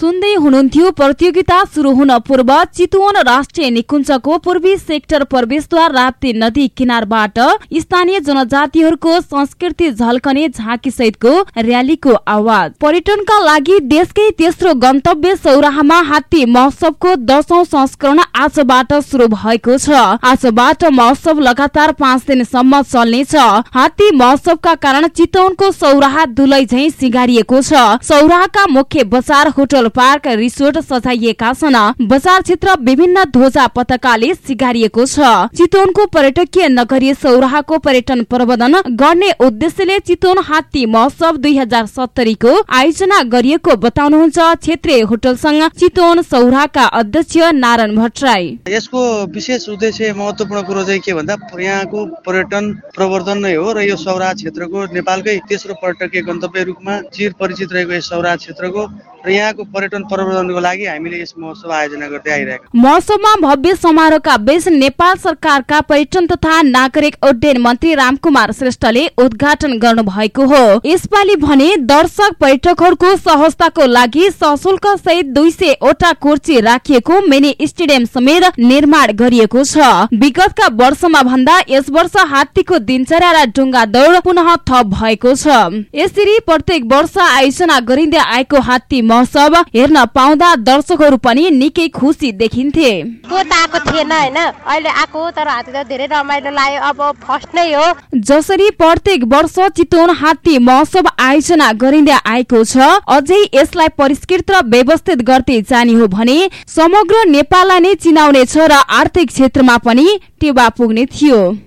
हुनुहुन्थ्यो प्रतियोगिता सुरु हुन पूर्व चितवन राष्ट्रिय निकुञ्जको पूर्वी सेक्टर प्रवेशद्वार राप्ती नदी किनारबाट स्थानीय जनजातिहरूको संस्कृति झल्कने झाँकी सहितको र्यालीको आवाज। पर्यटनका लागि देशकै तेस्रो गन्तव्य सौराहामा हात्ती महोत्सवको दशौं संस्करण आजबाट शुरू भएको छ। आजबाट महोत्सव लगातार पाँच दिनसम्म चल्नेछ। हात्ती महोत्सवका कारण चितवनको सौराहा दुलै झै सिगारिएको छ। सौराहाका मुख्य बजार होटल पार्क रिसोर्ट सजाइएका छन्। बजार क्षेत्र विभिन्न ध्वजा पताकाले सिगारिएको छ। चितवनको पर्यटकीय नगरी सौराहाको पर्यटन प्रबन्धन गर्ने उद्देश्यले चितवन हात्ती महोत्सव दुई हजार सत्तरीको आयोजना गरिएको बताउनुहुन्छ क्षेत्रीय होटल संघ चितवन सौराहाका अध्यक्ष नारायण भट्टराई। यसको विशेष उद्देश्य महत्वपूर्ण कुरो चाहिँ के भन्दा यहाँको पर्यटन प्रवर्धन नै हो र यो सौराहा क्षेत्रको नेपालकै तेस्रो पर्यटकीय गन्तव्य रूपमा चिर परिचित रहेको यस सौराहा क्षेत्रको र यहाँको पर्यटन प्रवर्धनको लागि हामीले यस महोत्सव आयोजना गर्दै आइरहेका महोत्सवमा भव्य समारोहका बीच नेपाल सरकारका पर्यटन तथा नागरिक उड्डयन मन्त्री रामकुमार श्रेष्ठले उद्घाटन गर्नु भएको हो। यसपालि भने दर्शक पर्यटकहरूको सहजताको लागि सशुल्क सहित दुई सय वटा कुर्ची राखिएको मिनी स्टेडियम समेत निर्माण गरिएको छ। विगतका वर्षमा भन्दा यस वर्ष हात्तीको दिनचर्या र डुङ्गा दौड पुनः थप भएको छ। यसरी प्रत्येक वर्ष आयोजना गरिँदै आएको हात्ती महोत्सव हेर्न पाउँदा दर्शकहरू पनि निकै खुसी देखिन्थे। को त आएको थिएन होइन? अहिले आएको तर हात्ती त धेरै रमाइलो लाग्यो। अब फर्स्ट नै हो। जसरी प्रत्येक वर्ष चितवन हात्ती महोत्सव आयोजना गरिँदै आएको छ अझै यसलाई परिष्कृत र व्यवस्थित गर्दै जाने हो भने समग्र नेपाललाई नै चिनाउने छ र आर्थिक क्षेत्रमा पनि टेवा पुग्ने थियो।